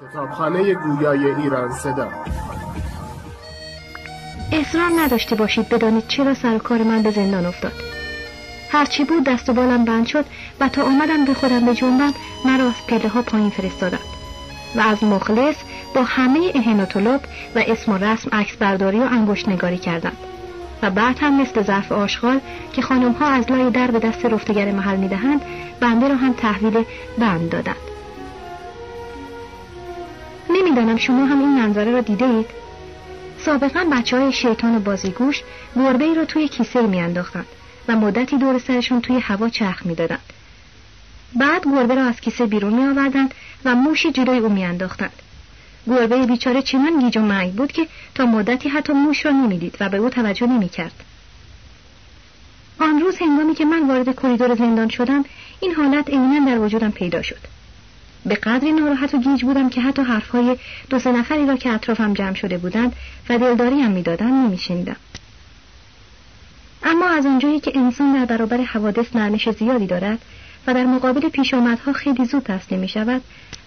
کتابخانه گویای ایران صدا. اصرار نداشته باشید بدانید چرا سر و کار من به زندان افتاد. هرچی بود دست و بالم بند شد و تا آمدم به خودم به جنبم مرا از پله ها پایین فرستادند. و از مخلص با همه اهناتولوب و اسم و رسم عکس برداری و انگشت نگاری کردند. و بعد هم مثل ظرف آشغال که خانم ها از لای در به دست رفتگر محل می‌دهند بنده را هم تحویل بند دادند. نمی‌دانم شما هم این منظره را دیده اید سابقا بچه های شیطان و بازیگوش گربه ای را توی کیسه میانداختند و مدتی دور سرشون توی هوا چرخ می‌دادند بعد گربه را از کیسه بیرون می آوردند و موشی جلوی او میانداختند گربه بیچاره چنان گیج و منگ بود که تا مدتی حتی موش را نمی‌دید و به او توجه نمی‌کرد. آن روز هنگامی که من وارد کریدور زندان شدم این حالت عینا در وجودم پیدا شد. به قدری ناراحت و گیج بودم که حتی حرفهای دو سه نفری را که اطرافم جمع شده بودند و دلداری هم می‌دادند نمیشنیدم. اما از آنجایی که انسان در برابر حوادث نرمش زیادی دارد و در مقابل پیشامدها خیلی زود تسلیم می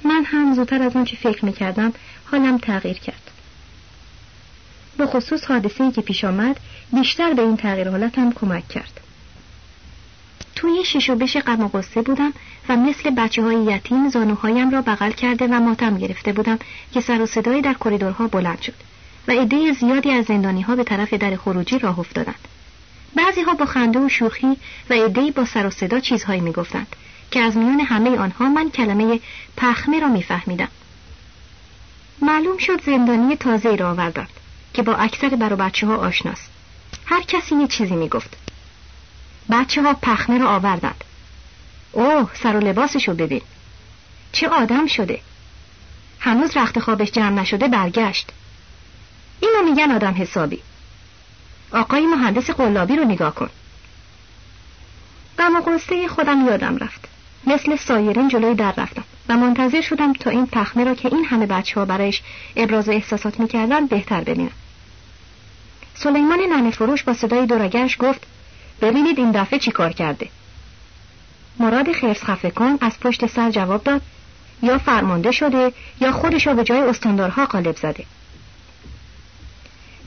من هم زودتر از آنچه فکر می کردم حالم تغییر کرد. به خصوص حادثه که پیش آمد بیشتر به این تغییر حالتم کمک کرد. شش و بش غم و بودم و مثل بچه های یتیم زانوهایم را بغل کرده و ماتم گرفته بودم که سر و صدایی در کریدورها بلند شد و عده زیادی از زندانی ها به طرف در خروجی راه افتادند. بعضی ها با خنده و شوخی و عدهای با سر و صدا چیزهایی می‌گفتند که از میان همه آنها من کلمه پخمه را میفهمیدم. معلوم شد زندانی تازه را آوردند که با اکثر برو بچه ها آشناست. هر کسی یه چیزی می‌گفت. بچه ها پخمه را آوردند. اوه سر و لباسشو ببین. چه آدم شده. هنوز رخت خوابش جمع نشده برگشت. اینو میگن آدم حسابی. آقای مهندس قلابی رو نگاه کن. غم و خودم یادم رفت. مثل سایرین جلوی در رفتم و منتظر شدم تا این پخمه را که این همه بچه ها برایش ابراز احساسات می‌کردن بهتر ببینم سلیمان ننه فروش با صدای دورگرش گفت ببینید این دفعه چی کار کرده. مراد خرس خفه کن از پشت سر جواب داد یا فرمانده شده یا خودش را به جای استاندارها قالب زده.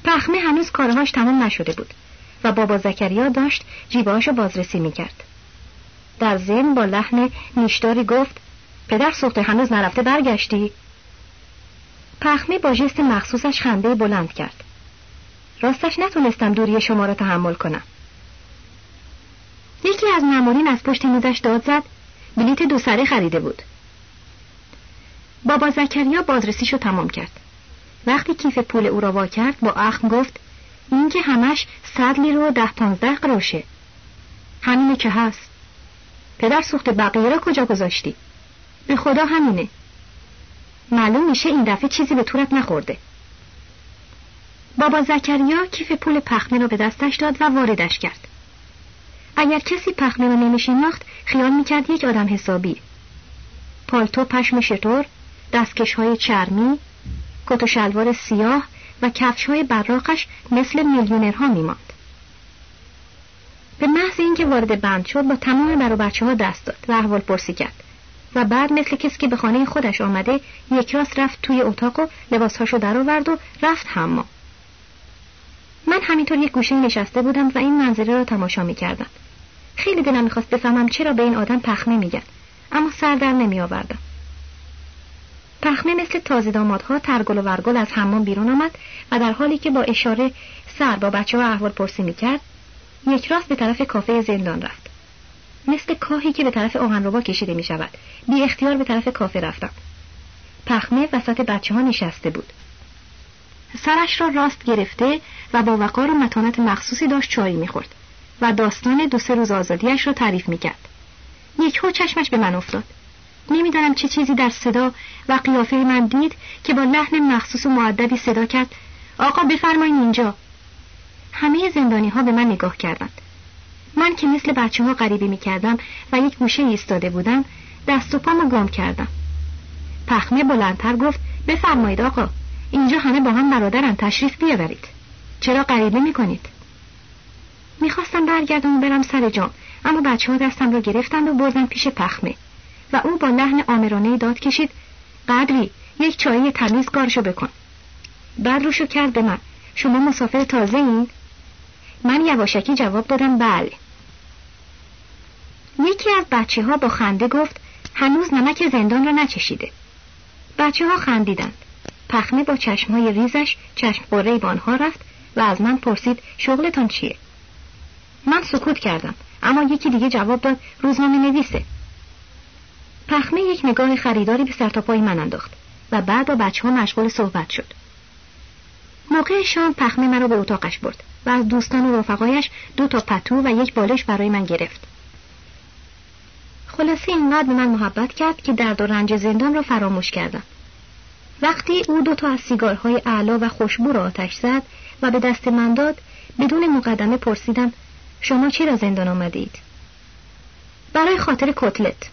پخمه هنوز کارهاش تمام نشده بود و بابا زکریا داشت جیبهاشو بازرسی می‌کرد. در ذهن با لحن نیشداری گفت پدر سخته هنوز نرفته برگشتی؟ پخمه با جست مخصوصش خنده بلند کرد. راستش نتونستم دوری شما را تحمل کنم. یکی از مامورین از پشت میزش داد زد. بلیت دو سره خریده بود. بابا زکریا بازرسیشو تمام کرد. وقتی کیف پول او را وا کرد با اخم گفت این که همش صد لیره و ده پانزده قروشه. همینه که هست. پدر سوخت بقیه را کجا گذاشتی؟ به خدا همینه. معلوم میشه این دفعه چیزی به طورت نخورده. بابا زکریا کیف پول پخمه را به دستش داد و واردش کرد. اگر کسی پخمه را نمیشناخت خیال می‌کرد یک آدم حسابی. پالتو پشم شطور دستکش های چرمی کت و شلوار سیاه و کفش های براقش مثل میلیونرها میماند. به محض اینکه وارد بند شد با تمام بر بچه ها دست داد و احوال پرسی کرد و بعد مثل کسی که به خانه خودش آمده یک راست رفت توی اتاق و لباسهاشو در آورد و رفت حمام. من همینطور یک گوشه نشسته بودم و این منظره را تماشا می کردم. خیلی دلم می‌خواست بفهمم چرا به این آدم پخمه میگن. اما سر در نمی آوردم. پخمه مثل تازه دامادها ترگل و ورگل از حمام بیرون آمد و در حالی که با اشاره سر با بچه ها احوال پرسی می‌کرد یک راست به طرف کافه زندان رفت. مثل کاهی که به طرف آهنربا کشیده می شود بی اختیار به طرف کافه رفتم. پخمه وسط بچه ها نشسته بود. سرش را راست گرفته و با وقار و متانت مخصوصی داشت چایی می‌خورد. و داستان دو سه روز آزادیش را تعریف می‌کرد. یک هو چشمش به من افتاد. نمی‌دانم چه چیزی در صدا و قیافه من دید که با لحن مخصوص و معدبی صدا کرد. آقا بفرمایید اینجا. همه زندانی ها به من نگاه کردند. من که مثل بچه ها غریبی می کردم و یک گوشه ایستاده بودم دست و پامو گم کردم. پخمه بلندتر گفت بفرمایید آقا اینجا همه با هم برادرن تشریف بیاورید. چرا غریبه می کنید می‌خواستم برگردم و برم سر جام. اما بچه ها دستم را گرفتند و بردن پیش پخمه. و او با لحن آمرانه داد کشید قدری یک چایی تمیز کارشو بکن. بعد روشو کرد به من. شما مسافر تازه این؟ من یواشکی جواب دادم بله. یکی از بچه ها با خنده گفت هنوز نمک زندان را نچشیده. بچه ها خندیدند. پخمه با چشمهای ریزش چشم قره به آنها رفت و از من پرسید شغلتان چیه؟ من سکوت کردم. اما یکی دیگه جواب داد روزنامه نویسه. پخمه یک نگاه خریداری به سرتاپای من انداخت و بعد با بچه ها مشغول صحبت شد. موقع شام پخمه مرا به اتاقش برد و از دوستان و رفقایش دو تا پتو و یک بالش برای من گرفت. خلاصه اینقدر به من محبت کرد که درد و رنج زندان را فراموش کردم. وقتی او دو تا از سیگارهای اعلا و خوشبو را آتش زد و به دست من داد بدون مقدمه پرسیدم شما چرا زندان آمدید؟ برای خاطر کتلت.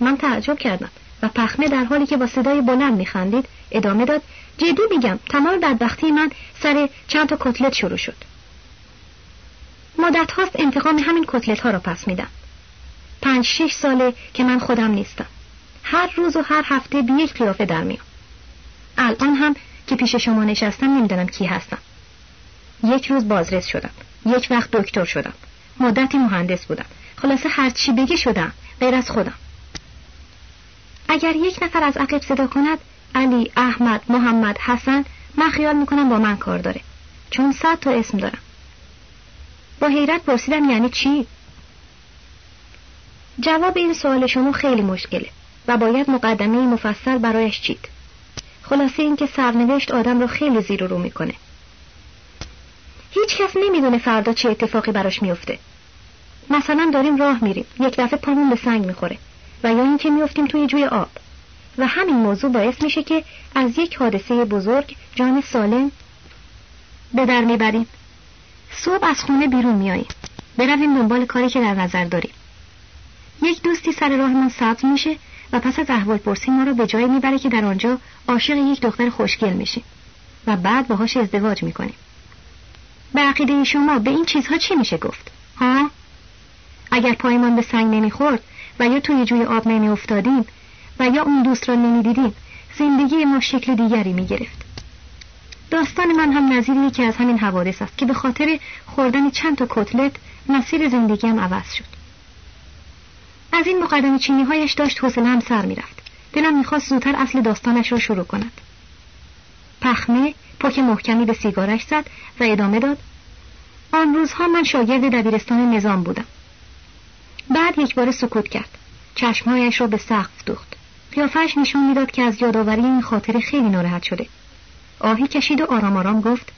من تعجب کردم و پخمه در حالی که با صدای بلند میخندید ادامه داد جدی میگم تمام بدبختی من سر چند تا کتلت شروع شد. مدت هاست انتقام همین کتلت ها را پس میدم. پنج شش ساله که من خودم نیستم. هر روز و هر هفته به یک قیافه در میام الان هم که پیش شما نشستم نمی‌دانم کی هستم. یک روز بازرس شدم. یک وقت دکتر شدم. مدتی مهندس بودم. خلاصه هر چی بگی شدم. غیر از خودم. اگر یک نفر از عقب صدا کند علی، احمد، محمد، حسن من خیال می‌کنم با من کار داره. چون صد تا اسم دارم. با حیرت پرسیدم یعنی چی؟ جواب این سوال شما خیلی مشکله و باید مقدمه مفصل برایش چید. خلاصه اینکه سرنوشت آدم رو خیلی زیر و رو می‌کنه. هیچ کس نمی‌دونه فردا چه اتفاقی براش میفته مثلا داریم راه میریم یک دفعه پامون به سنگ می‌خوره و یا اینکه میفتیم توی جوی آب. و همین موضوع باعث میشه که از یک حادثه بزرگ جان سالم به در می‌بریم. صبح از خونه بیرون میاییم برویم دنبال کاری که در نظر داریم. یک دوستی سر راهمان سبز میشه و پس از احوال پرسی ما رو به جایی می‌بره که در آنجا عاشق یک دختر خوشگل میشیم و بعد باهاش ازدواج می‌کنیم. به عقیده شما به این چیزها چی میشه گفت ها اگر پایمان به سنگ نمی‌خورد و یا توی جوی آب نمی افتادیم و یا اون دوست را نمی دیدیم زندگی ما شکل دیگری می گرفت. داستان من هم نظیر یکی از همین حوادث است که به خاطر خوردن چند تا کتلت مسیر زندگیم عوض شد. از این مقدم چینی هایش داشت هم سر می‌رفت. دلم می‌خواست زودتر اصل داستانش را شروع کند. پخمه پاک محکمی به سیگارش زد و ادامه داد. آن روزها من شاگرد دبیرستان نظام بودم. بعد یک بار سکوت کرد. چشمهایش را به سقف دوخت. قیافهش نشان می‌داد که از یادآوری این خاطر خیلی ناراحت شده. آهی کشید و آرام آرام گفت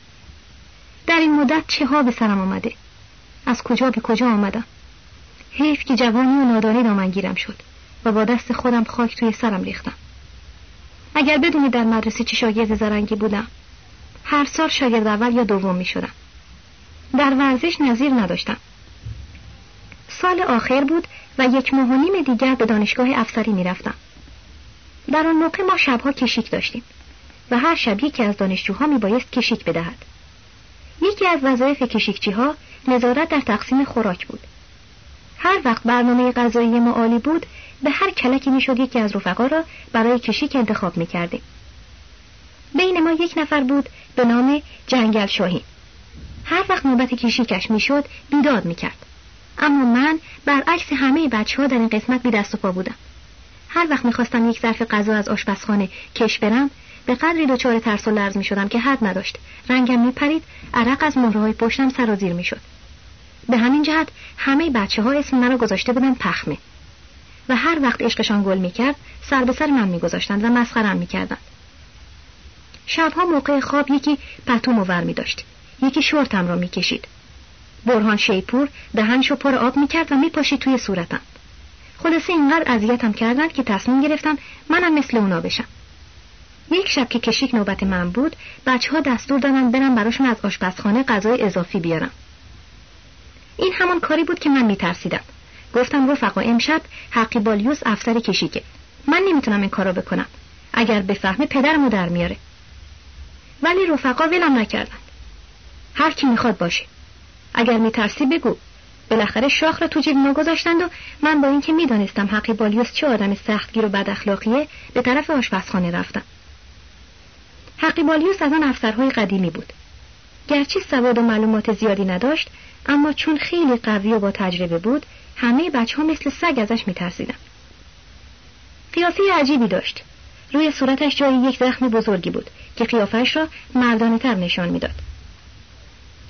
در این مدت چه ها به سرم آمده؟ از کجا به کجا آمدم؟ حیف که جوانی و نادانی دامنگیرم شد و با دست خودم خاک توی سرم ریختم. اگر بدونی در مدرسه چه شاگرد زرنگی بودم هر سال شاگرد اول یا دوم می شدم در ورزش نظیر نداشتم سال آخر بود و یک ماه و نیم دیگر به دانشگاه افسری می رفتم. در آن موقع ما شبها کشیک داشتیم و هر شب یکی از دانشجوها می بایست کشیک بدهد. یکی از وظایف کشیکچی ها نظارت در تقسیم خوراک بود. هر وقت برنامه غذایی ما عالی بود به هر کلکی می‌شد یکی از رفقا را برای کشیک انتخاب می کردیم. بین ما یک نفر بود به نام جنگل شاهین. هر وقت نوبت کشیکش می‌شد بیداد می‌کرد. اما من برعکس همه بچه ها در این قسمت بی دست و پا بودم. هر وقت می‌خواستم یک ظرف غذا از آشپزخانه کش برم به قدری دچار ترس و لرز می شدم که حد نداشت. رنگم می پرید عرق از مهره های پشتم سرازیر به همین جهت همه بچه ها اسم مرا گذاشته بودن پخمه. و هر وقت عشقشان گل می کرد سر به سر من می گذاشتند و مسخرم می کردند شبها موقع خواب یکی پتو مور می داشت یکی شورتم را می کشید برهان شیپور دهنشو پر آب می‌کرد و میپاشید توی صورتم. خلاصه اینقدر اذیتم کردند که تصمیم گرفتم منم مثل اونا بشم. یک شب که کشیک نوبت من بود بچه ها دستور دادن برم براشون از آشپزخانه غذای اضافی بیارم. این همان کاری بود که من میترسیدم. گفتم رفقا امشب حقی بالیوس افسر کشیکه. من نمی‌تونم این کارو بکنم. اگر بفهمه پدرمو در میاره. ولی رفقا ولم نکردن. هر کی می‌خواد باشه. اگر میترسی بگو. بالاخره شاخ را تو جیب ما گذاشتند و من با اینکه می‌دانستم حقی بالیوس چه آدم سختگیر و بد اخلاقیه به طرف آشپزخانه رفتم. حقی بالیوس از آن افسرهای قدیمی بود. گرچه سواد و معلومات زیادی نداشت اما چون خیلی قوی و با تجربه بود همه بچه ها مثل سگ ازش میترسیدن. قیافه عجیبی داشت. روی صورتش جای یک زخم بزرگی بود. که قیافش را مردانه تر نشان می‌داد.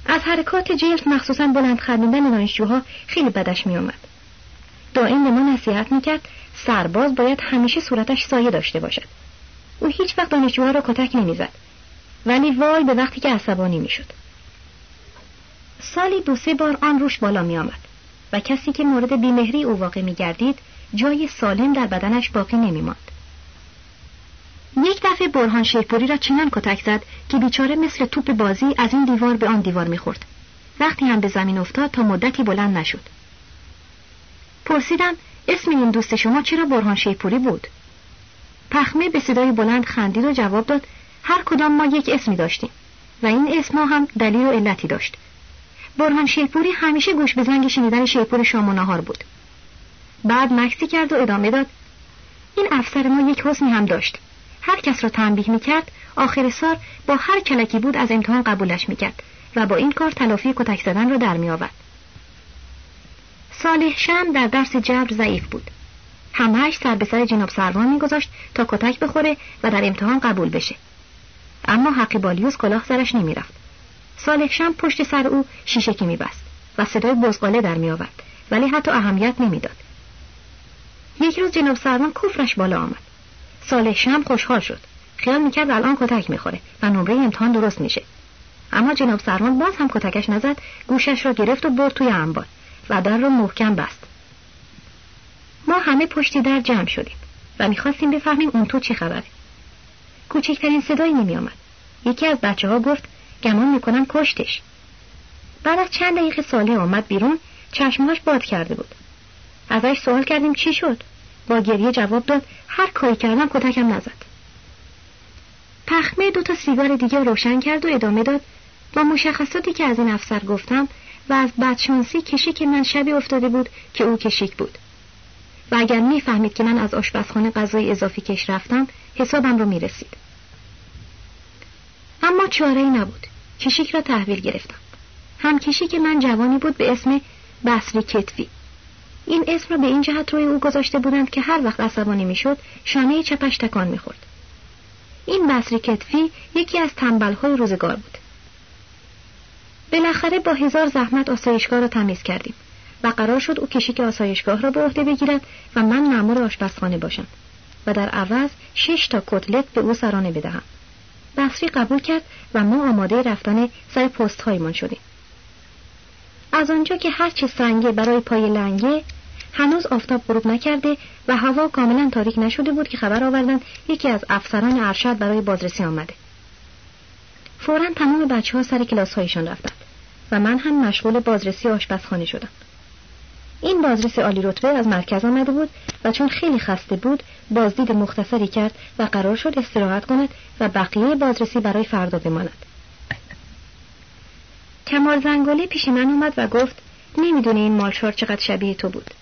از حرکات جلد مخصوصا بلند خندیدن دانشجوها خیلی بدش میآمد. دائم به ما نصیحت می‌کرد سرباز باید همیشه صورتش سایه داشته باشد. او هیچ وقت دانشجوها را کتک نمی‌زد ولی وای به وقتی که عصبانی می‌شد. سالی دو سه بار آن روش بالا می آمد و کسی که مورد بیمهری او واقع می گردید جای سالم در بدنش باقی نمی دفعه برهان شیپوری را چنان کتک زد که بیچاره مثل توپ بازی از این دیوار به آن دیوار می‌خورد. وقتی هم به زمین افتاد تا مدتی بلند نشد. پرسیدم اسم این دوست شما چرا برهان شیپوری بود؟ پخمه به صدای بلند خندید و جواب داد هر کدام ما یک اسمی داشتیم و این اسم هم دلیل و علتی داشت. برهان شیپوری همیشه گوش به زنگ شنیدن شیپور شام و نهار بود. بعد مکسی کرد و ادامه داد این افسر ما یک حسنی هم داشت هر کس را تنبیه می‌کرد آخر سال با هر کلکی بود از امتحان قبولش می‌کرد و با این کار تلافی کتک زدن را در میآورد. صالح شم در درس جبر ضعیف بود. همهش سر به سر جناب سروان میگذاشت تا کتک بخوره و در امتحان قبول بشه. اما حقی بالیوس کلاه سرش نمی‌رفت. صالح شم پشت سر او شیشکی میبست و صدای بزغاله در میآورد ولی حتی اهمیت نمی‌داد. یک روز جناب سروان کفرش بالا آمد. صالح شم خوشحال شد. خیال می‌کرد الان کتک می‌خوره و نمره امتحان درست میشه. اما جناب سروان باز هم کتکش نزد گوشش را گرفت و برد توی انبار و در را محکم بست. ما همه پشتی در جمع شدیم و می‌خواستیم بفهمیم اون تو چه خبره. کوچکترین صدایی نمیآمد. یکی از بچه ها گفت گمان می‌کنم کشتش. بعد از چند دقیقه صالح آمد بیرون چشمهاش باد کرده بود. ازش سوال کردیم چی شد؟ با گریه جواب داد هر کاری کردم کتکم نزد. پخمه دو تا سیگار دیگه روشن کرد و ادامه داد با مشخصاتی که از این افسر گفتم و از بدشانسی کشیک من شبی افتاده بود که او کشیک بود. و اگر می‌فهمید که من از آشپزخانه غذای اضافی کش رفتم حسابم رو می‌رسید. اما چاره ای نبود. کشیک را تحویل گرفتم. هم کشیک من جوانی بود به اسم بصری کتفی این اسم را به این جهت روی او گذاشته بودند که هر وقت عصبانی می‌شد شانه چپش تکان می‌خورد. این بصری کتفی یکی از تنبلهای روزگار بود. بالاخره با هزار زحمت آسایشگاه را تمیز کردیم و قرار شد او کشیک آسایشگاه را به عهده بگیرد و من مأمور آشپزخانه باشم و در عوض شش تا کتلت به او سرانه بدهم. بصری قبول کرد و ما آماده رفتن سر پست هایمان شدیم. از آنجا که هرچه سنگه برای پای لنگه هنوز آفتاب غروب نکرده و هوا کاملا تاریک نشده بود که خبر آوردند یکی از افسران ارشد برای بازرسی آمده. فورا تمام بچه ها سر کلاس هایشان رفتند و من هم مشغول بازرسی آشپزخانه شدم. این بازرس عالی رتبه از مرکز آمده بود و چون خیلی خسته بود بازدید مختصری کرد و قرار شد استراحت کند و بقیه بازرسی برای فردا بماند. کمال زنگاله پیش من اومد و گفت نمی‌دونی این مالشار چقدر شبیه تو بود.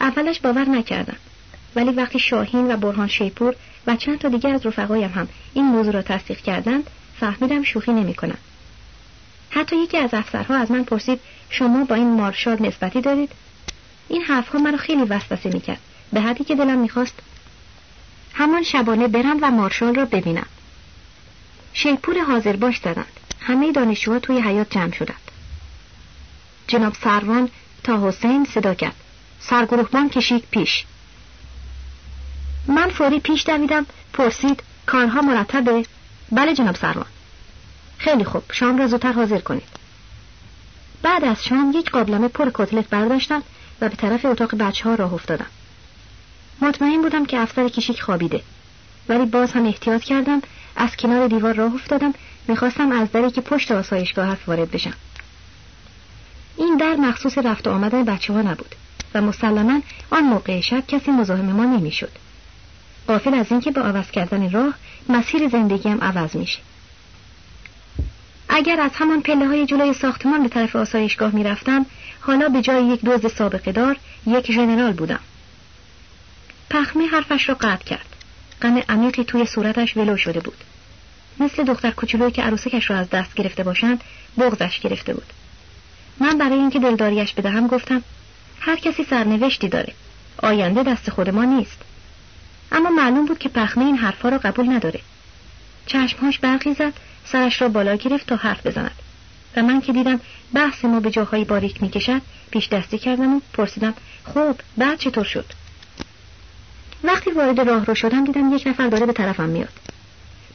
اولش باور نکردم. ولی وقتی شاهین و برهان شیپور و چند تا دیگه از رفقایم هم این موضوع را تصدیق کردند فهمیدم شوخی نمی‌کنم. حتی یکی از افسرها از من پرسید شما با این مارشال نسبتی دارید؟ این حرفها مرا خیلی وسوسه می‌کرد. به حدی که دلم می‌خواست همان شبانه برم و مارشال را ببینم. شیپور حاضر باش زدند. همه دانشجوها توی حیات جمع شدند. جناب سروان تا حسین صدا کرد. سرگروهبان کشید پیش. من فوری پیش دویدم پرسید کارها مرتبه؟ بله جناب سروان. خیلی خوب شام را زودتر حاضر کنید. بعد از شام یک قابلمه پر کتلت برداشتم و به طرف اتاق بچه ها راه افتادم. مطمئن بودم که افسر کشیک خوابیده. ولی باز هم احتیاط کردم از کنار دیوار راه افتادم می‌خواستم از دری که پشت آسایشگاه هست وارد بشم. این در مخصوص رفت و آمدن بچه ها نبود. و مسلما آن موقع شب کسی مزاحم ما نمی‌شد. قافل از اینکه با عوض کردن راه مسیر زندگیم عوض میشه. اگر از همان پله های جلوی ساختمان به طرف آسایشگاه می‌رفتم حالا به جای یک دوز سابقه دار یک ژنرال بودم. پخمه حرفش را قطع کرد. غم عمیقی توی صورتش ولو شده بود. مثل دختر کوچولویی که عروسکش را از دست گرفته باشند بغزش گرفته بود. من برای اینکه دلداریش بدهم گفتم هر کسی سرنوشتی داره. آینده دست خود ما نیست. اما معلوم بود که پخمه این حرفها را قبول نداره. چشمهاش برقی زد سرش را بالا گرفت تا حرف بزند. و من که دیدم بحث ما به جاهای باریک می‌کشد پیش دستی کردم و پرسیدم خب بعد چطور شد؟ وقتی وارد راه رو شدم دیدم یک نفر داره به طرفم میاد.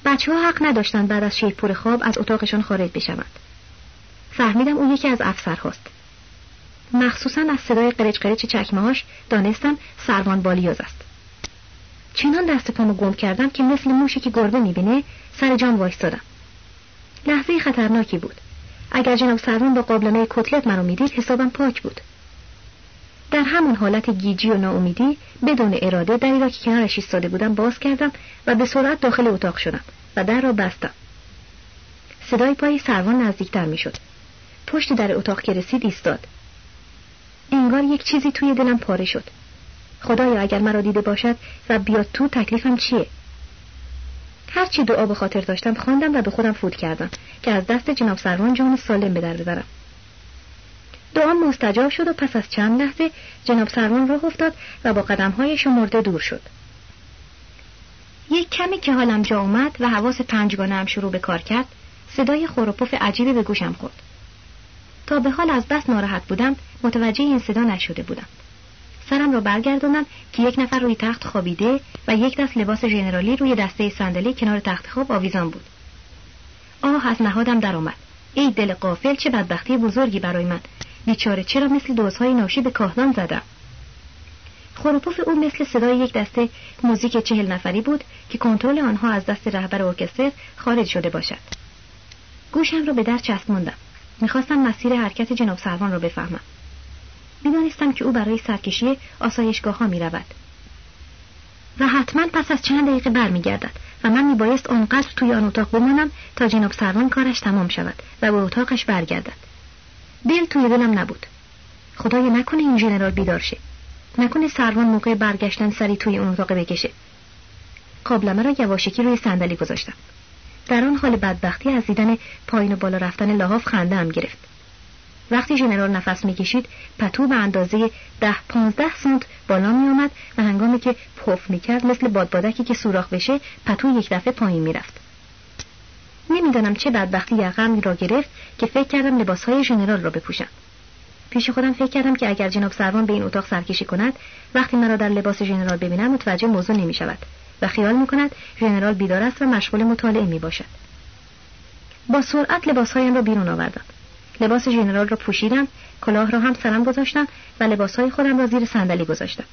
بچه ها حق نداشتند بعد از شیرپور خواب از اتاقشان خارج بشوند. فهمیدم او یکی از افسرهاست. مخصوصا از صدای قرچ قرچ چکمهاش دانستم سروان بالیوز است. چنان دست پامو گم کردم که مثل موشی که گربه می‌بینه سر جان وایستادم. لحظه خطرناکی بود. اگر جناب سروان با قابلمه کتلت منو می‌دید حسابم پاک بود. در همون حالت گیجی و ناامیدی بدون اراده دری را که کنارش ایستاده بودم باز کردم و به سرعت داخل اتاق شدم و در را بستم. صدای پای سروان نزدیکتر می‌شد. پشت در اتاق که رسید ایستاد. انگار یک چیزی توی دلم پاره شد. خدایا اگر مرا دیده باشد و بیاد تو تکلیفم چیه؟ هرچی دعا به خاطر داشتم خواندم و به خودم فوت کردم که از دست جناب سروان جان سالم به در ببرم. دعا مستجاب شد و پس از چند لحظه جناب سروان راه افتاد و با قدمهای شمرده دور شد. یک کمی که حالم جا اومد و حواس پنجگانه هم شروع به کار کرد صدای خوروپف عجیبی به گوشم خورد. تا به حال از بس ناراحت بودم متوجه این صدا نشده بودم. سرم را برگرداندم که یک نفر روی تخت خوابیده و یک دست لباس ژنرالی روی دسته صندلی کنار تخت خواب آویزان بود. آه از نهادم درآمد. ای دل قافل چه بدبختی بزرگی برای من. بیچاره چرا مثل دوزهای ناشی به کاهدان زدم؟ خروپوف او مثل صدای یک دسته موزیک چهل نفری بود که کنترل آنها از دست رهبر ارکستر خارج شده باشد. گوشم را به در چسباندم می‌خواستم مسیر حرکت جناب سروان را بفهمم. می‌دانستم که او برای سرکشی آسایشگاه ها می رود. و حتما پس از چند دقیقه برمیگردد و من میبایست آنقدر توی آن اتاق بمانم تا جناب سروان کارش تمام شود و به اتاقش برگردد. دل توی دلم نبود. خدای نکنه این ژنرال بیدار شه. نکنه سروان موقع برگشتن سری توی اون اتاق بکشه. قابلمه را یواشکی روی صندلی گذاشتم. در آن حال بدبختی از دیدن پایین و بالا رفتن لحاف خنده هم گرفت. وقتی ژنرال نفس می‌کشید پتو به اندازه ده پانزده سانت بالا می آمد و هنگامی که پف می‌کرد مثل بادبادکی که سوراخ بشه پتو یک دفعه پایین می‌رفت. نمی‌دانم چه بدبختی یقم را گرفت که فکر کردم لباسهای ژنرال را بپوشم. پیش خودم فکر کردم که اگر جناب سروان به این اتاق سرکشی کند وقتی مرا در لباس ژنرال ببینم متوجه موضوع نمی شود و خیال می کند ژنرال بیدار است و مشغول مطالعه می باشد با سرعت لباسهایم را بیرون آوردم. لباس ژنرال را پوشیدم کلاه را هم سرم گذاشتم و لباسهای خودم را زیر صندلی گذاشتم.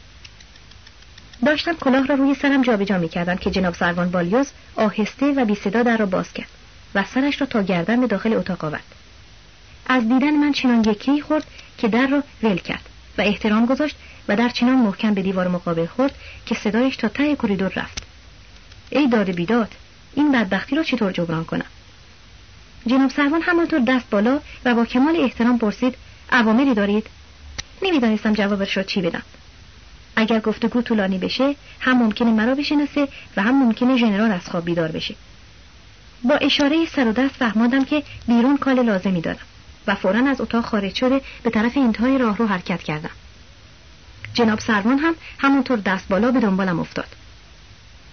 داشتم کلاه را روی سرم جابجا می کردم که جناب سروان بالیوز آهسته و بی صدا در را باز کرد و سرش را تا گردن به داخل اتاق آورد. از دیدن من چنان یکی خورد که در را ول کرد و احترام گذاشت و در چنان محکم به دیوار مقابل خورد که صدایش تا ته کریدور رفت. ای داد بیداد این بدبختی را چطور جبران کنم؟ جناب سروان همانطور دست بالا و با کمال احترام پرسید عوامری دارید؟ نمی‌دانستم جوابش را چی بدم. اگر گفتگو طولانی بشه هم ممکنه مرا بشناسه و هم ممکنه ژنرال از خواب بیدار بشه. با اشاره سر و دست فهمادم که بیرون کال لازمی دارم و فورا از اتاق خارج شده به طرف انتهای راه رو حرکت کردم. جناب سروان هم همونطور دست بالا به دنبالم افتاد.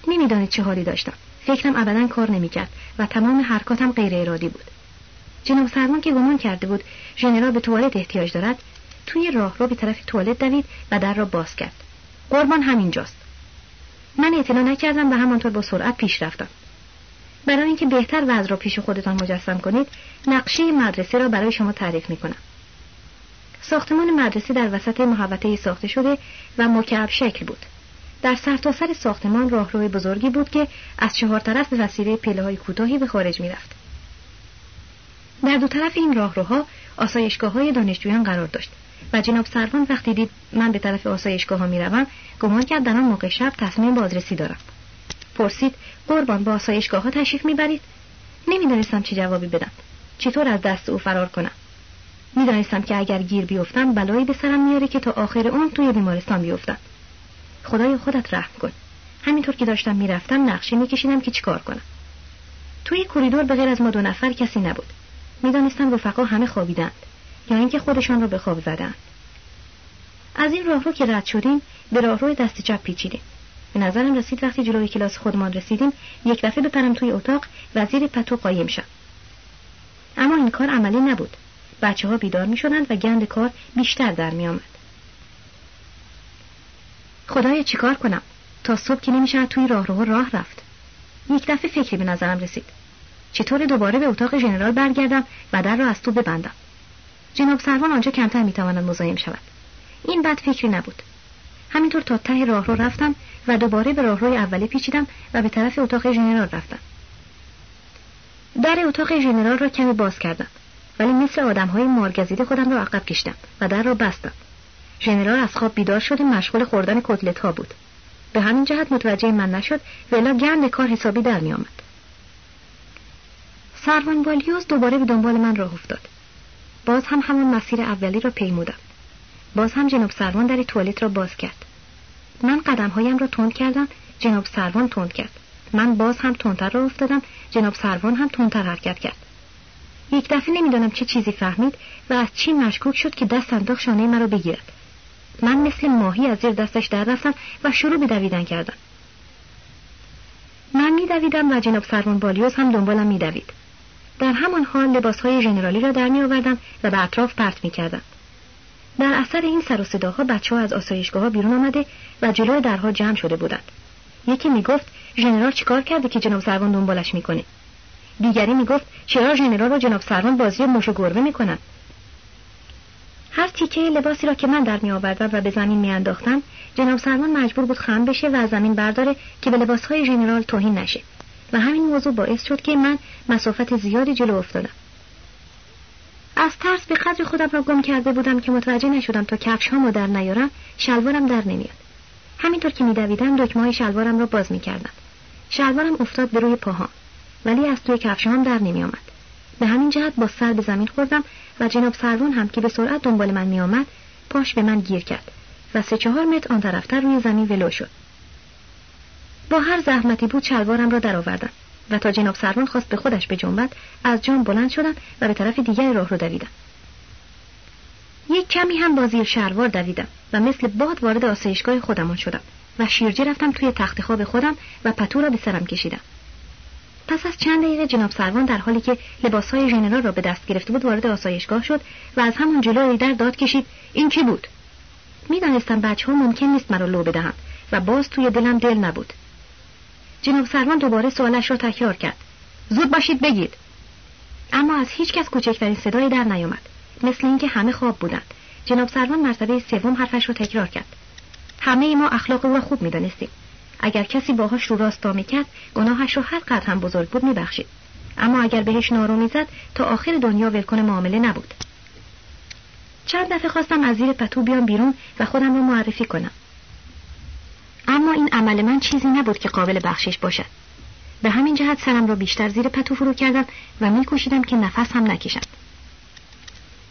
نمی‌دانید چه حالی داشتم. فکرم ابدا کار نمی‌کرد و تمام حرکاتم غیر ارادی بود. جناب سروان که گمان کرده بود ژنرال به توالت احتیاج دارد توی راه رو به طرف توالت دوید و در را باز کرد. قربان همینجاست. من اعتنا نکردم و همانطور با سرعت پیش رفتم. برای اینکه بهتر وضع را پیش خودتان مجسم کنید نقشه مدرسه را برای شما تعریف می کنم. ساختمان مدرسه در وسط محوطه ساخته شده و مکعب شکل بود. در سرتاسر سر ساختمان راهروی بزرگی بود که از چهار طرف به وسیله پله های کوتاهی به خارج می‌رفت. در دو طرف این راهروها آسایشگاه های دانشجویان قرار داشت و جناب سروان وقتی دید من به طرف آسایشگاه ها می‌روم گمان کرد در آن موقع شب تصمیم بازرسی دارم. پرسید قربان با آسایشگاه ها تشریف می‌برید؟ نمی‌دانستم چه جوابی بدم. چطور از دست او فرار کنم؟ می‌دانستم که اگر گیر بیفتم بلایی به سرم میاره که تا آخر اون توی بیمارستان بیفتم. خدای خودت رحم کن. همینطور که داشتم می‌رفتم نقشه میکشیدم که چیکار کنم. توی کوریدور به غیر از ما دو نفر کسی نبود. می‌دانستم رفقا همه خوابیدند یا اینکه خودشان را به خواب زدند. از این راهرو که رد شدیم به راهرو دست چپ پیچیدیم. به نظرم رسید وقتی جلوی کلاس خودمان رسیدیم یک دفعه بپرم توی اتاق و زیر پتو قایم شم. اما این کار عملی نبود. بچه ها بیدار می و گند کار بیشتر در می آمد. خدایا چیکار کنم؟ تا صبح که نمیشه توی راهروها راه رفت. یک دفعه فکری به نظرم رسید. چطور دوباره به اتاق ژنرال برگردم و در را از تو ببندم؟ جناب سروان آنجا کمتر می‌تواند مزاحم شود. این بد فکری نبود. همینطور تا ته راه رو رفتم و دوباره به راهروی اوله پیچیدم و به طرف اتاق ژنرال رفتم. در اتاق ژنرال را کمی باز کردم. ولی مثل آدم های مارگزیده خودم را عقب کشیدم و در را بستم. ژنرال از خواب بیدار شد مشغول خوردن کتلت ها بود. به همین جهت متوجه من نشد ولا گند کار حسابی در می آمد. سروان بالیوز دوباره به دنبال من راه افتاد. باز هم همون مسیر اولی را پیمودم. باز هم جناب سروان در توالت را باز کرد. من قدمهایم را تند کردم جناب سروان تند کرد. من باز هم تندتر را افتادم جناب سروان هم تندتر حرکت کرد. یک دفعه نمی‌دانم چه چیزی فهمید و از چی مشکوک شد که دست انداخت شانه مرا بگیرد من مثل ماهی از زیر دستش در رفتم و شروع به دویدن کردم من میدویدم و جناب سروان بالیوز هم دنبالم میدوید در همان حال لباسهای ژنرالی را در می آوردم و به اطراف پرت می کردم. در اثر این سر و صداها بچه ها از آسایشگاه ها بیرون آمده و جلوی درها جمع شده بودند. یکی می گفت ژنرال چیکار کرده که جناب سروان دنبالش می‌کنه دیگری می‌گفت چرا ژنرال و جناب سروان بازی مش و گربه می‌کنن. هر تیکه لباسی را که من در می آوردم و به زمین می انداختم جناب سروان مجبور بود خم بشه و از زمین برداره که به لباسهای ژنرال توهین نشه. و همین موضوع باعث شد که من مسافت زیادی جلو افتادم. از ترس به قدر خودم را گم کرده بودم که متوجه نشدم تا کفش هامو در نیارم شلوارم در نمیاد. همینطور که میدویدم دکمه های شلوارم را باز می‌کردم. شلوارم افتاد به روی پاهام. ولی از توی کفش هم در نمی آمد. به همین جهت با سر به زمین خوردم و جناب سروان هم که به سرعت دنبال من می آمد پاش به من گیر کرد و سه چهار متر آن طرفتر روی زمین ولو شد. با هر زحمتی بود شلوارم را درآوردم و تا جناب سروان خواست به خودش به جنبت از جان بلند شدم و به طرف دیگر راه رو دویدم. یک کمی هم با زیر شلوار دویدم و مثل باد وارد آسایشگاه خودمان شدم و شیرجه رفتم توی تخت خواب خودم و پتو را به سرم کشیدم. پس از چند دقیقه جناب سروان در حالی که لباسهای ژنرال را به دست گرفته بود وارد آسایشگاه شد و از همان جلوی در داد کشید این کی بود؟ می‌دانستم بچه ها ممکن نیست مرا لو بدهند و باز توی دلم دل نبود. جناب سروان دوباره سوالش را تکرار کرد. زود باشید بگید. اما از هیچ کس کوچکترین صدایی در نیامد مثل اینکه همه خواب بودند. جناب سروان مرتبه سوم حرفش را تکرار کرد. همه ما اخلاق او را خوب می‌دانستیم. اگر کسی باهاش رو راستا می‌کرد گناهش رو هر قدر هم بزرگ بود میبخشید. اما اگر بهش نارو می‌زد تا آخر دنیا ولکن معامله نبود. چند دفعه خواستم از زیر پتو بیام بیرون و خودم رو معرفی کنم. اما این عمل من چیزی نبود که قابل بخشش باشد. به همین جهت سرم را بیشتر زیر پتو فرو کردم و میکوشیدم که نفس هم نکشم.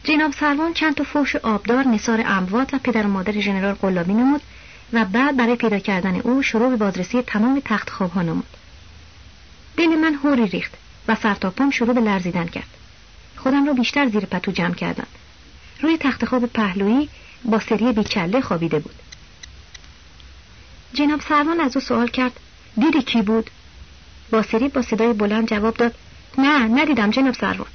جناب سروان چند تا فوش آبدار نصار اموات و پدر و مادر ژنرال قلابی نمود و بعد برای پیدا کردن او شروع به بازرسی تمام تخت خواب ها نمود. دل من هوری ریخت و سرتاپم شروع به لرزیدن کرد. خودم را بیشتر زیر پتو جمع کردم. روی تخت خواب پهلویی با سری بیچله خوابیده بود. جناب سروان از او سوال کرد دیدی کی بود؟ با سری با صدای بلند جواب داد نه ندیدم جناب سروان.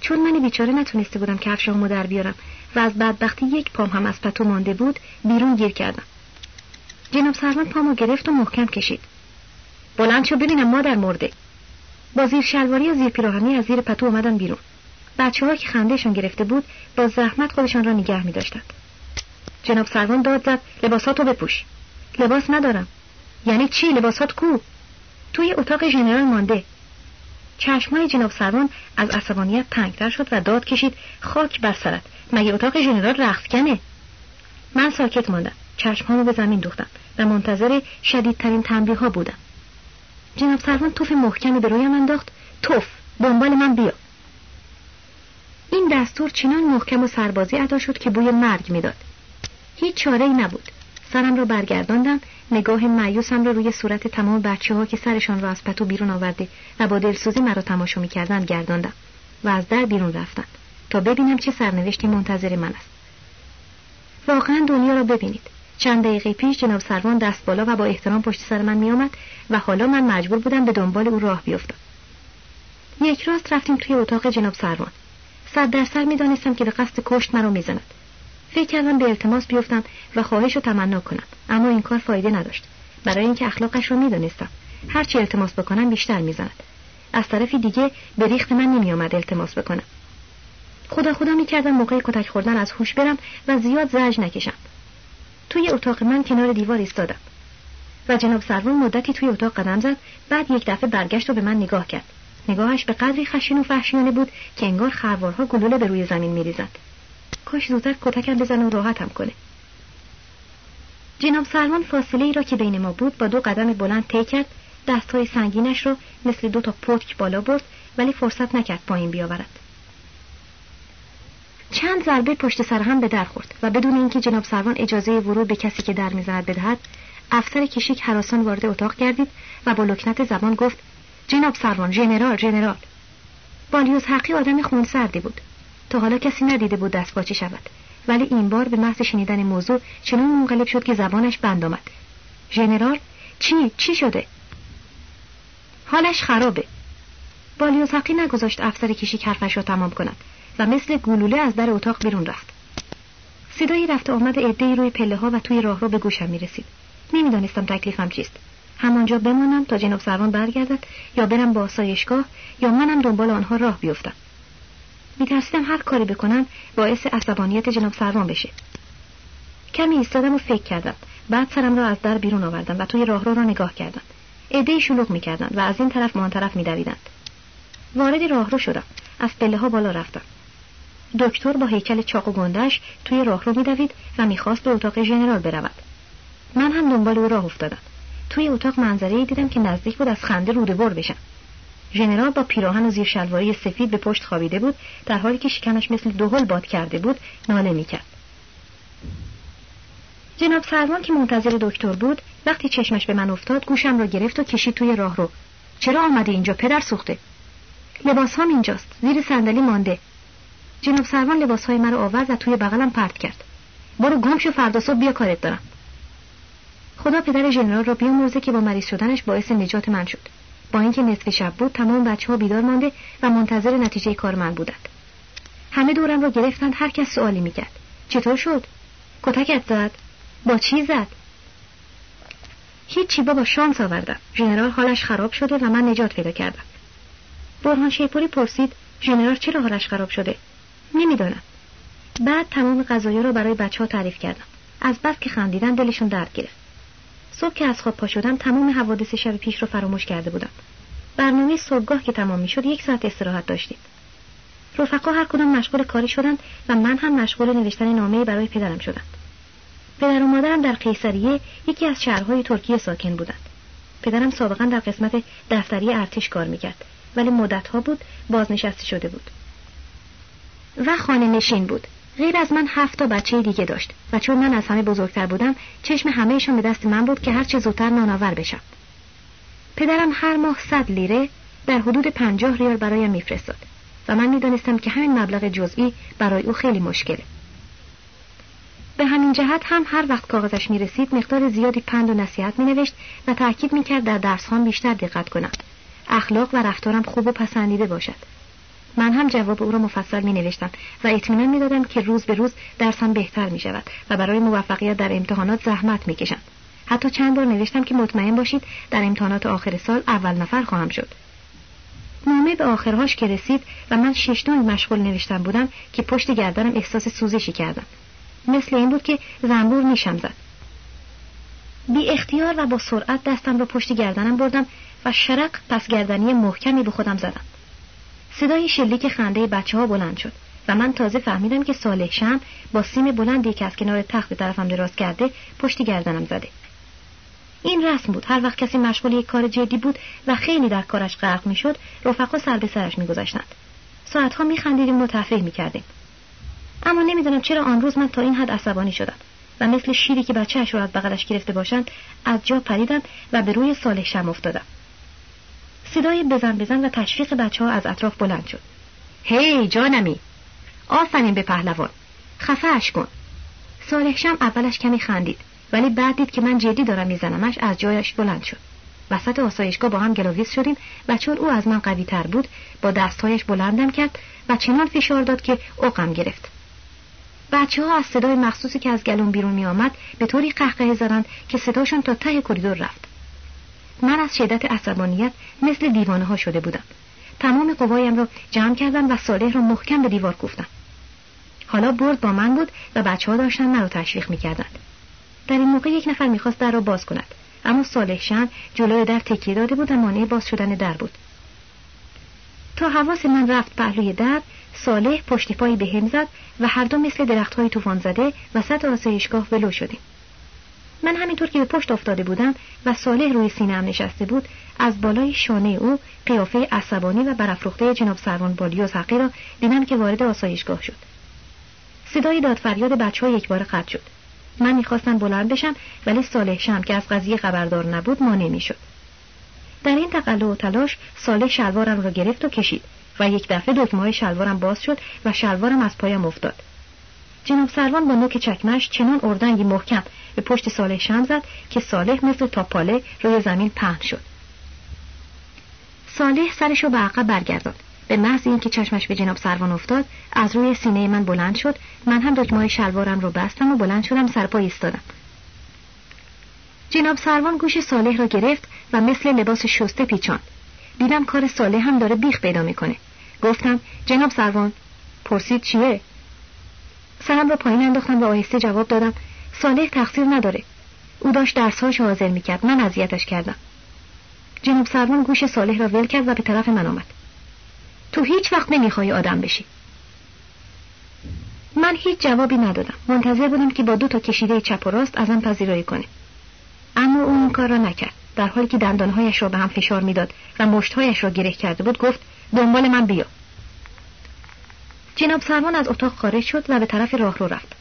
چون من بیچاره نتونسته بودم کفشامو در بیارم و از بدبختی یک پام هم از پتو مانده بود بیرون گیر کردم. جناب سروان پامو گرفت و محکم کشید. بلند شو ببینم مادر مرده. با زیر شلواری و زیر پیراهنی از زیر پتو اومدن بیرون. بچه ها که خندهشون گرفته بود با زحمت خودشان را نگه می داشتند. جناب سروان داد زد لباساتو بپوش. لباس ندارم. یعنی چی؟ لباسات کو؟ توی اتاق ژنرال مانده. چشمای جناب سروان از عصبانیت تنگتر شد و داد کشید خاک بر سرت مگه اتاق ژنرال رختکنه؟ من ساکت ماندم. چشمهامو به زمین دوختم و منتظر شدیدترین تنبیه ها بودم. جناب سروان توف محکمی به رویم انداخت. توف دنبال من بیا. این دستور چنان محکم و سربازی ادا شد که بوی مرگ می‌داد. هیچ چاره ای نبود. سرم را برگرداندم نگاه معیوسم را روی صورت تمام بچه ها که سرشان را از پتو بیرون آورده و با دلسوزی مرا تماشا می‌کردند گرداندم و از در بیرون رفتم تا ببینم چه سرنوشتی منتظر من است. واقعا دنیا را ببینید. چند دقیقه پیش جناب سروان دست بالا و با احترام پشت سر من میآمد و حالا من مجبور بودم به دنبال او راه بیفتم. یک راست رفتیم توی اتاق جناب سروان. صد درصد می‌دانستم که به قصد کشت مرا می‌زند. فکر کردم به التماس بیفتم و خواهش و تمنا کنم اما این کار فایده نداشت. برای اینکه اخلاقش را می‌دانستم. هرچی التماس بکنم بیشتر می‌زند. از طرفی دیگه به ریخت من نمیآمد التماس بکنم. خدا خدا می‌کردم موقع کتک خوردن از هوش برم و زیاد زرج نکشم. توی اتاق من کنار دیوار ایستادم. و جناب سروان مدتی توی اتاق قدم زد بعد یک دفعه برگشت و به من نگاه کرد. نگاهش به قدری خشن و فحشیانه بود که انگار خروارها گلوله به روی زمین میریزند کاش زودتر کتکم بزن و راحتم کنه. جناب سلمان فاصله ای را که بین ما بود با دو قدم بلند طی کرد دستهای سنگینش را مثل دو تا پتک بالا برد ولی فرصت نکرد پایین بیاورد. چند ضربه پشت سر هم به در خورد و بدون اینکه جناب سروان اجازه ورود به کسی که در می‌زند بدهد افسر کشیک حراسان وارد اتاق گردید و با لکنت زبان گفت جناب سروان ژنرال ژنرال بالیوز حقی آدم خونسردی بود. تا حالا کسی ندیده بود دست باچه شود. ولی این بار به محض شنیدن موضوع چنان منقلب شد که زبانش بند آمد. ژنرال چی؟ چی شده؟ حالش خرابه. بالیوز حقی نگذاشت افسر کشیک حرفش را تمام کند. و مثل گلوله از در اتاق بیرون رفت. صدایی رفته آمد عدهای روی پله ها و توی راه رو به گوشم می رسید نمی‌دانستم تکلیفم چیست. همانجا بمانم تا جناب سروان برگردد یا برم با آسایشگاه یا منم دنبال آنها راه بیفتم. میترسیدم هر کاری بکنم باعث عصبانیت جناب سروان بشه. کمی ایستادم و فکر کردم. بعد سرم را از در بیرون آوردم و توی راهرو را نگاه کردم. عدهای شلوغ می‌کردند و از این طرف ما طرف میدویدند. وارد راهرو شدم. از پله ها بالا رفتم. دکتر با هیکل چاق و گندش توی راهرو میدوید و می‌خواست به اتاق ژنرال برود. من هم دنبال او راه افتادم. توی اتاق منظره دیدم که نزدیک بود از خنده روده بر بشم. ژنرال با پیراهن و زیر شلواری سفید به پشت خوابیده بود در حالی که شکمش مثل دهل باد کرده بود ناله می‌کرد. جناب سروان که منتظر دکتر بود وقتی چشمش به من افتاد گوشم را گرفت و کشید توی راهرو. چرا آمده اینجا پدر سوخته؟ لباس هم اینجاست زیر صندلی مانده. جناب سروان لباس های مرا آورد و توی بغلم پرت کرد. برو گم شو فردا صبح بیا کارت دارم. خدا پدر ژنرال را بیامرزه که با مریض شدنش باعث نجات من شد. با اینکه نصف شب بود تمام بچه ها بیدار مانده و منتظر نتیجه کار من بودند. همه دورم را گرفتند هر کس سوالی می‌کرد. چطور شد؟ کتکت زد با چی زد؟ هیچی بابا شانس آوردم. ژنرال حالش خراب شده و من نجات پیدا کردم. برهان شیپوری پرسید ژنرال چرا حالش خراب شده؟ نمی‌دانم. بعد تمام قضایا را برای بچه ها تعریف کردم. از بس که خندیدن دلشون درد گرفت. صبح که از خواب پا شدم تمام حوادث شب پیش رو فراموش کرده بودم. برنامه صبحگاه که تمام می‌شد یک ساعت استراحت داشتیم. رفقا هر کدام مشغول کاری شدند و من هم مشغول نوشتن نامه برای پدرم شدم. پدر و مادرم در قیصریه یکی از شهرهای ترکیه ساکن بودند. پدرم سابقا در قسمت دفتری ارتش کار می‌کرد ولی مدتها بود بازنشسته شده بود. و خانه نشین بود. غیر از من هفت تا بچه دیگه داشت و چون من از همه بزرگتر بودم چشم همهشان به دست من بود که هر چه زودتر نانآور بشم. پدرم هر ماه صد لیره در حدود پنجاه ریال برایم میفرستاد و من می‌دانستم که همین مبلغ جزئی برای او خیلی مشکله. به همین جهت هم هر وقت کاغذش می رسید مقدار زیادی پند و نصیحت می نوشت و تاکید می کرد در درس بیشتر دقت کنم اخلاق و رفتارم خوب و پسندیده باشد. من هم جواب او را مفصل می نوشتم و اطمینان می دادم که روز به روز درسم بهتر می شود و برای موفقیت در امتحانات زحمت می کشم. حتی چند بار نوشتم که مطمئن باشید در امتحانات آخر سال اول نفر خواهم شد. نامه به آخرهاش که رسید و من شش مشغول نوشتم بودم که پشت گردنم احساس سوزشی کردم. مثل این بود که زنبور نیشم زد. بی اختیار و با سرعت دستم را پشت گردنم بردم و شرق پس گردنی محکمی به خودم زدم. صدای شلیک خنده بچه ها بلند شد و من تازه فهمیدم که صالح شم با سیم بلندی که از کنار تخت به طرفم دراز کرده پشت گردنم زده. این رسم بود. هر وقت کسی مشغول یک کار جدی بود و خیلی در کارش غرق می‌شد رفقا سر به سرش میگذاشتند. ساعتها میخندیدیم و تفریح می‌کردیم. اما نمی‌دانم چرا آن روز من تا این حد عصبانی شدم و مثل شیری که بچه را از بغلش گرفته باشند از جا پریدم و به روی صالح شم افتادم. صدای بزن بزن و تشویق بچه ها از اطراف بلند شد. هی جانمی آفرین به پهلوان. خفهش کن. صالح شم اولش کمی خندید ولی بعد دید که من جدی دارم میزنمش از جایش بلند شد. وسط آسایشگاه با هم گلاویز شدیم و چون او از من قوی تر بود با دستهایش بلندم کرد و چنان فشار داد که اوقم گرفت. بچه ها از صدای مخصوصی که از گلون بیرون می آمد به طوری قهقه زدند که صداشون تا ته کریدور رفت. من از شدت عصبانیت مثل دیوانه ها شده بودم. تمام قوایم را جمع کردم و صالح را محکم به دیوار کوفتم. حالا برد با من بود و بچه ها داشتن مرا تشویق می‌کردند. در این موقع یک نفر می‌خواست در را باز کند. اما صالح شن جلوی در تکیه داده بود و مانع باز شدن در بود. تا حواس من رفت پهلوی در صالح پشت پایی به هم زد و هر دو مثل درخت های طوفان زده وسط آسایشگاه ولو شدیم. من همینطور که به پشت افتاده بودم و صالح روی سینهام نشسته بود از بالای شانه او قیافه عصبانی و برافروخته جناب سروان بالیوز حقی را دیدم که وارد آسایشگاه شد. صدای داد فریاد بچه ها یک بار قطع شد. من می‌خواستم بلند بشم ولی صالح شم که از قضیه خبردار نبود مانع می‌شد. در این تقلا و تلاش صالح شلوارم را گرفت و کشید و یک دفعه دکمه شلوارم باز شد و شلوارم از پایم افتاد. جناب سروان با نوک چکمش چنان اردنگی محکم. به پشت صالح شم زد که صالح مثل تاپاله روی زمین پهن شد. صالح سرش رو به عقب برگرداند. به محض اینکه چشمش به جناب سروان افتاد از روی سینه من بلند شد. من هم دکمه شلوارم رو بستم و بلند شدم سرپا ایستادم. جناب سروان گوش صالح را گرفت و مثل لباس شسته پیچان دیدم کار صالح هم داره بیخ پیدا می‌کنه. گفتم جناب سروان پرسید چیه؟ سرم را پایین انداختم و آهسته جواب دادم صالح تقصیر نداره. او داشت درسهاش حاضر می‌کرد. من اذیتش کردم. جناب سروان گوش صالح را ول کرد و به طرف من آمد. تو هیچ وقت نمی‌خوای آدم بشی. من هیچ جوابی ندادم. منتظر بودم که با دو تا کشیده چپ و راست ازم پذیرایی کنه. اما او این کار را نکرد. در حالی که دندانهایش را به هم فشار می‌داد و مشتهایش را گره کرده بود گفت دنبال من بیا. جناب سروان از اتاق خارج شد و به طرف راه رو رفت.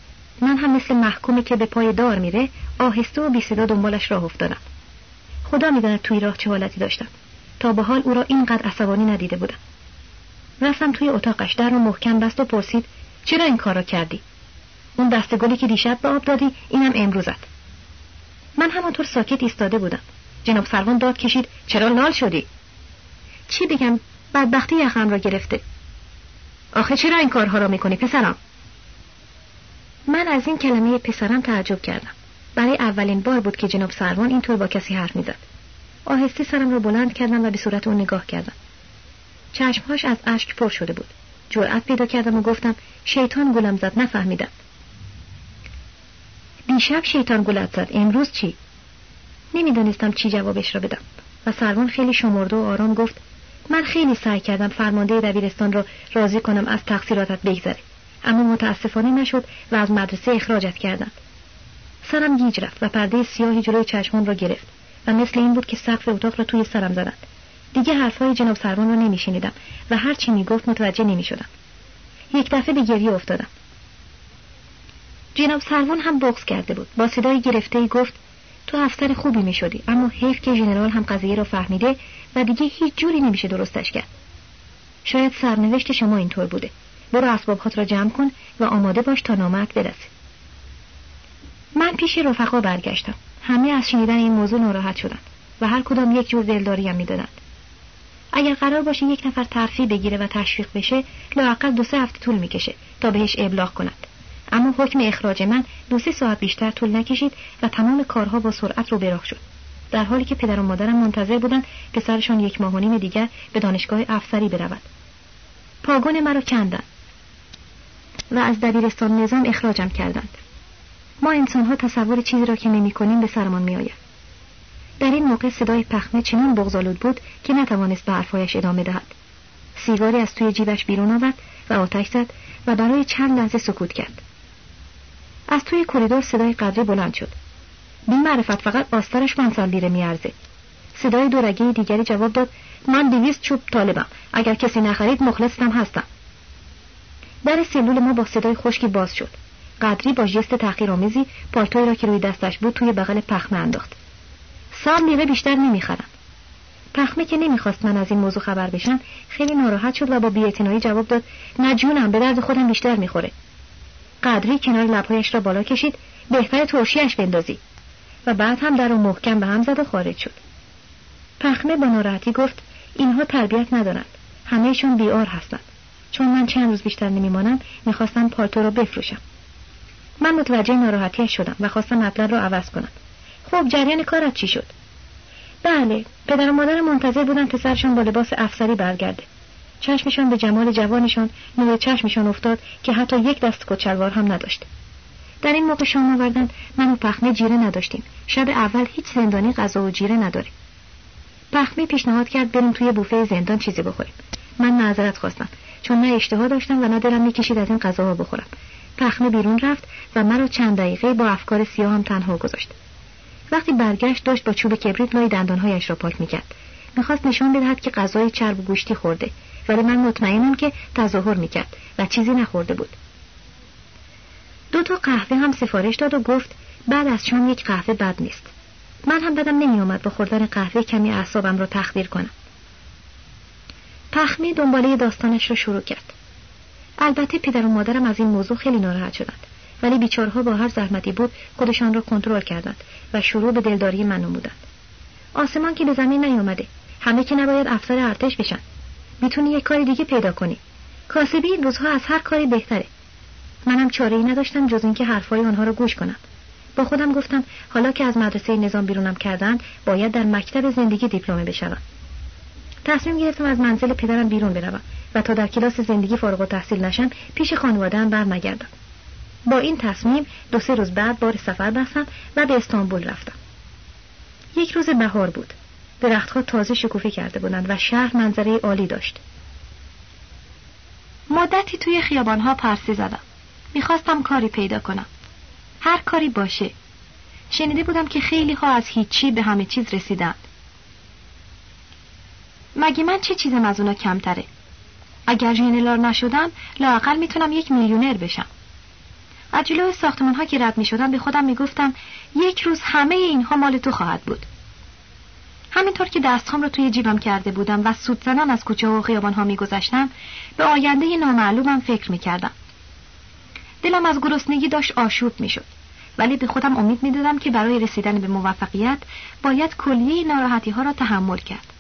من هم مثل محکومی که به پای دار میره آهسته و بی صدا دنبالش راه افتادم. خدا می‌داند توی راه چه حالتی داشتم. تا به حال او را اینقدر عصبانی ندیده بودم. رفتم توی اتاقش در رو محکم بست و پرسید چرا این کار را کردی؟ اون دست گلی که دیشب به آب دادی اینم امروزت من همانطور ساکت ایستاده بودم. جناب سروان داد کشید چرا لال شدی؟ چی بگم بدبختی یخم را گرفته. آخه چرا این کارها را می‌کنی پسرم؟ من از این کلمه پسرم تعجب کردم. برای اولین بار بود که جناب سروان اینطور با کسی حرف می‌زد. آهسته سرم را بلند کردم و به صورت او نگاه کردم. چشمهاش از اشک پر شده بود. جرأت پیدا کردم و گفتم شیطان گلم زد. نفهمیدم. دیشب شیطان گلت زد. امروز چی؟ نمی‌دانستم چی جوابش را بدم. و سروان خیلی شمرده و آرام گفت من خیلی سعی کردم فرمانده دبیرستان را راضی کنم از تقصیراتت بگذره اما متاسفانه نشد و از مدرسه اخراجت کردند سرم گیج رفت و پرده سیاهی جلوی چشمان را گرفت و مثل این بود که سقف اتاق را توی سرم زدند. دیگه حرفهای جناب سروان را نمیشنیدم و هر چی می‌گفت متوجه نمی‌شدم. یک دفعه به گریه افتادم. جناب سروان هم بغض کرده بود. با صدای گرفته گفت تو افسر خوبی می شدی اما حیف که ژنرال هم قضیه را فهمیده و دیگه هیچ جوری نمیشه درستش کرد. شاید سرنوشت شما اینطور بوده. برو اسبابهات را جمع کن و آماده باش تا نامت برسه من پیش رفقا برگشتم. همه از شنیدن این موضوع ناراحت شدند و هر کدام یک جور دلداریم می‌دادند اگر قرار باشه یک نفر ترفی بگیره و تشویق بشه لاقل دو سه هفته طول می‌کشه تا بهش ابلاغ کنند. اما حکم اخراج من دو سه ساعت بیشتر طول نکشید و تمام کارها با سرعت رو براه شد. در حالی که پدر و مادرم منتظر بودند پسرشان یک ماه و نیم دیگر به دانشگاه افسری برود. پاگون مرا کندند و از دبیرستان نظام اخراجم کردند. ما انسانها تصور چیزی را که نمی کنیم به سرمان می آید. در این موقع صدای پخمه چنان بغزالود بود که نتوانست به حرفهایش ادامه دهد. سیگاری از توی جیبش بیرون آورد و آتش زد و برای چند لحظه سکوت کرد. از توی کریدور صدای قدری بلند شد. بی معرفت فقط آسترش پنج لیره میارزه. صدای دورگه دیگری جواب داد من دویست چوب طالبم. اگر کسی نخرید مخلصتم هستم. در سلول ما با صدای خشکی باز شد. قدری با ژست تحقیرآمیزی پالتوی را که روی دستش بود توی بغل پخمه انداخت. سال لیره بیشتر نمی‌خرم. پخمه که نمی‌خواست من از این موضوع خبر بشم خیلی ناراحت شد و با بیاعتنایی جواب داد نه جونم به درد خودم بیشتر می‌خوره. قدری کنار لبهایش را بالا کشید بهتر ترشیش بندازی و بعد هم در رو محکم به هم زد و خارج شد. پخمه با ناراحتی گفت اینها تربیت ندارند. همهشون بیار هستند. چون من چند روز بیشتر نمیمانم می‌خواستم پالتو را بفروشم. من متوجه ناراحتیش شدم و خواستم مطلب را عوض کنم. خب جریان کارت چی شد؟ بله پدر و مادر منتظر بودن پسرشان با لباس افسری برگرده. چشمشان به جمال جوانشان نور چشمشان افتاد که حتی یک دست کچلوار هم نداشت. در این موقع شام آوردن من و پخمه جیره نداشتیم. شب اول هیچ زندانی غذا و جیره نداره پخمه پیشنهاد کرد بریم توی بوفه زندان چیزی بخوریم. من معذرت خواستم چون نه اشتها داشتم و نه دلم می‌کشید از این غذاها بخورم. پخمه بیرون رفت و مرا چند دقیقه با افکار سیاه هم تنها گذاشت. وقتی برگشت داشت با چوب کبریت لای دندانهایش را پاک می‌کرد. می‌خواست نشان بدهد که غذای چرب و گوشتی خورده. ولی من مطمئنم که تظاهر می‌کرد و چیزی نخورده بود. دو تا قهوه هم سفارش داد و گفت بعد از شام یک قهوه بد نیست. من هم بدم نمیآمد با خوردن قهوه کمی اعصابم را تخدیر کنم. پخمی دنباله داستانش را شروع کرد. البته پدر و مادرم از این موضوع خیلی ناراحت شدند ولی بیچارها با هر زحمتی بود خودشان را کنترل کردند و شروع به دلداری من نمودند. آسمان که به زمین نیامده همه که نباید افسر ارتش بشن. می‌تونی یک کاری دیگه پیدا کنی. کاسبی این روزها از هر کاری بهتره. منم چاره ای نداشتم جز اینکه حرفای آنها را گوش کنم. با خودم گفتم حالا که از مدرسه نظام بیرونم کردند باید در مکتب زندگی دیپلمه بشوم. تصمیم گرفتم از منزل پدرم بیرون بروم و تا در کلاس زندگی فارغ و تحصیل نشم پیش خانوادهام برنگردم با این تصمیم دو سه روز بعد بار سفر بستم و به استانبول رفتم. یک روز بهار بود. درختها تازه شکوفی کرده بودند و شهر منظره عالی داشت. مدتی توی خیابانها پرسی زدم. می‌خواستم کاری پیدا کنم. هر کاری باشه. شنیده بودم که خیلی ها از هیچی به همه چیز رسیدند. مگه من چه چیزم از اونا کمتره؟ اگر ژنرال نشدم لاقل می‌تونم یک میلیونر بشم. از جلو ساختمان ها که رد می شدم به خودم می گفتم یک روز همه اینها مال تو خواهد بود. همینطور که دستهام رو توی جیبم کرده بودم و سود زنان از کوچه و خیابان ها می گذشتم به آینده نامعلومم فکر می کردم دلم از گرسنگی داشت آشوب می شد ولی به خودم امید می دادم که برای رسیدن به موفقیت باید کلیه ناراحتی ها را تحمل کرد.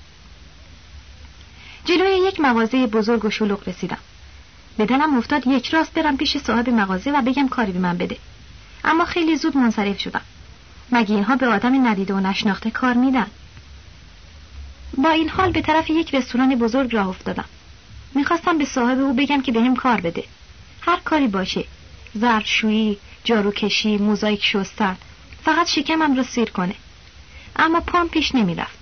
جلوی یک مغازه بزرگ و شلوغ رسیدم. به دلم افتاد یک راست برم پیش صاحب مغازه و بگم کاری به من بده. اما خیلی زود منصرف شدم. مگه اینها به آدم ندیده و نشناخته کار میدن؟ با این حال به طرف یک رستوران بزرگ راه افتادم. می‌خواستم به صاحب او بگم که بهم کار بده. هر کاری باشه. زردشویی جاروکشی موزاییک شستن. فقط شکمم را سیر کنه. اما پام پیش نمی‌رفت.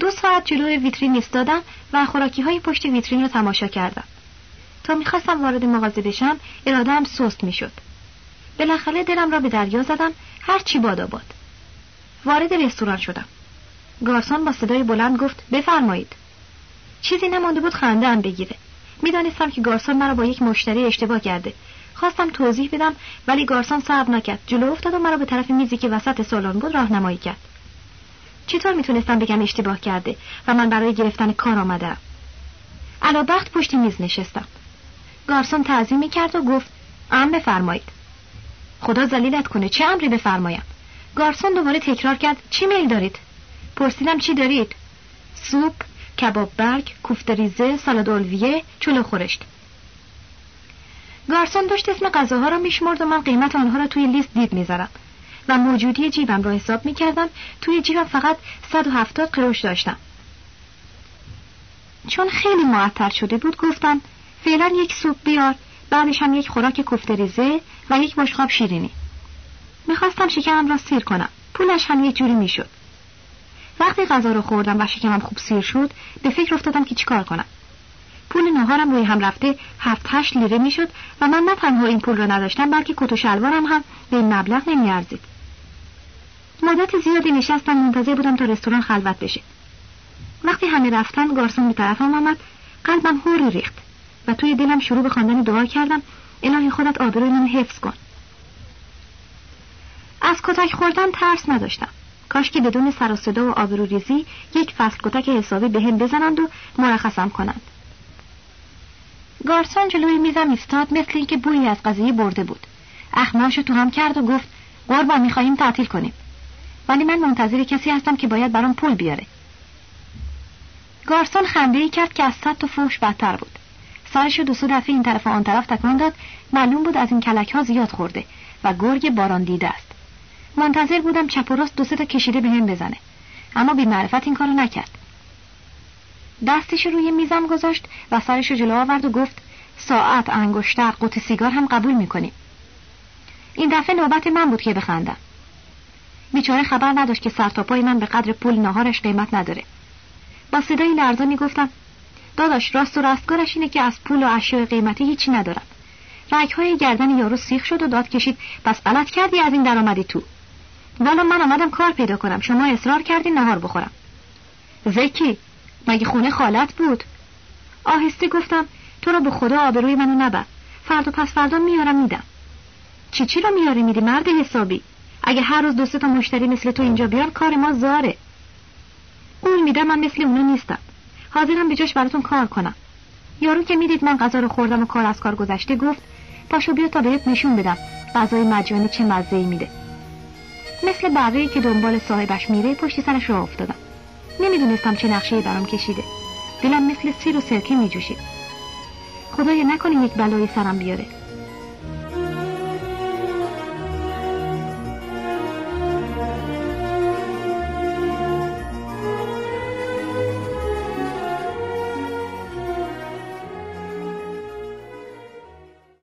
دو ساعت جلوی ویترین ایستادم و خوراکی های پشت ویترین رو تماشا کردم. تا می‌خواستم وارد مغازه بشم ارادم سست می‌شد. بالاخره دلم را به دریا زدم هر چی باد وارد رستوران شدم. گارسون با صدای بلند گفت بفرمایید. چیزی نمانده بود خنده هم بگیره. می‌دانستم که گارسون مرا با یک مشتری اشتباه کرده. خواستم توضیح بدم ولی گارسون صبر نکرد. جلو افتاد و مرا به طرف میزی که وسط سالن بود راهنمایی کرد. چطور می‌تونستم بگم اشتباه کرده و من برای گرفتن کار آمدم علا بخت پشت میز نشستم. گارسون تعظیم می‌کرد و گفت ام بفرمایید. خدا زلیلت کنه چه امری بفرمایم؟ گارسون دوباره تکرار کرد چی میل دارید؟ پرسیدم چی دارید؟ سوپ کباب برگ کوفته ریزه سالاد اولویه چلو خورشت. گارسون داشت اسم غذاها را میشمرد و من قیمت آنها را توی لیست دید می‌ذارم و موجودی جیبم را حساب می کردم توی جیبم فقط 170 قروش داشتم. چون خیلی معطل شده بود گفتم فعلا یک سوپ بیار بعدش هم یک خوراک کفتریزه و یک بشقاب شیرینی. می‌خواستم شکمم را سیر کنم. پولش هم یک جوری می‌شد. وقتی غذا رو خوردم و شکمم خوب سیر شد به فکر افتادم که چیکار کنم. پول نهارم روی هم رفته هفت هشت لیره می‌شد و من نه تنها این پول را نداشتم بلکه کت و شلوارم هم به این مبلغ نمیارزید. مدت زیادی نشستم منتظر بودم تا رستوران خلوت بشه. وقتی همه رفتن گارسون به طرفم آمد. قلبم هوری ریخت و توی دلم شروع به خواندن دعا کردم الهی خودت آبروی منو حفظ کن. از کتک خوردن ترس نداشتم. کاش که بدون سر و صدا و آبرو ریزی یک فصل کتک حسابی به هم بزنند و مرخصم کنند. گارسون جلوی میزم ایستاد مثل اینکه بویی از قضیه برده بود. اخماشو تو هم کرد و گفت قربان می‌خواهیم تعطیل کنیم. ولی من منتظر کسی هستم که باید برام پول بیاره. گارسون خنده ای کرد که از صد تا فوش بدتر بود. سرش دو سو دفعه این طرف و آن طرف تکان داد. معلوم بود از این کلک ها زیاد خورده و گرگ باران دیده است. منتظر بودم چپ و راست دو تا کشیده به هم بزنه. اما بی معرفت این کارو نکرد. دستش روی میزم گذاشت و سرش جلو آورد و گفت ساعت انگشتر قوط سیگار هم قبول می‌کنیم این دفعه نوبت من بود که بخندم. بیچاره خبر نداشت که سرتاپای من به قدر پول نهارش قیمت نداره. با صدای لرزانی گفتم داداش راست و راستگارش اینه که از پول و اشیاء قیمتی هیچی ندارم. های گردن یارو سیخ شد و داد کشید. پس غلط کردی از این درآمدی تو. والا من آمدم کار پیدا کنم. شما اصرار کردی نهار بخورم. زکی مگه خونه خالت بود؟ آهسته گفتم تو رو به خدا آبروی منو نبر. فردا پس فردا میارم میدم. چی چی رو میاری میدی مرد حسابی؟ اگه هر روز دو تا مشتری مثل تو اینجا بیان کار ما زاره. قول میدم من مثل اونا نیستم. حاضرم به جاش براتون کار کنم. یارو که می‌دید من غذا رو خوردم و کار از کار گذشته گفت پاشو بیا تا بهت نشون بدم. غذای مجانی چه مزه میده. مثل بقیه که دنبال صاحبش میره پشت سرش رو افتادم. نمی‌دونستم چه نقشه برام کشیده. دلم مثل سیر و سرکه میجوشید خدایا نکنه یک بلایی سرم بیاره.